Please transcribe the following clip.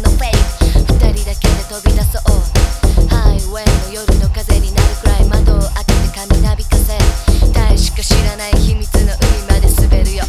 のフェイス。二人だけで飛び出そう。ハイウェイの夜の風になるくらい窓を開けて髪なびかせ誰しか知らない秘密の海まで滑るよ。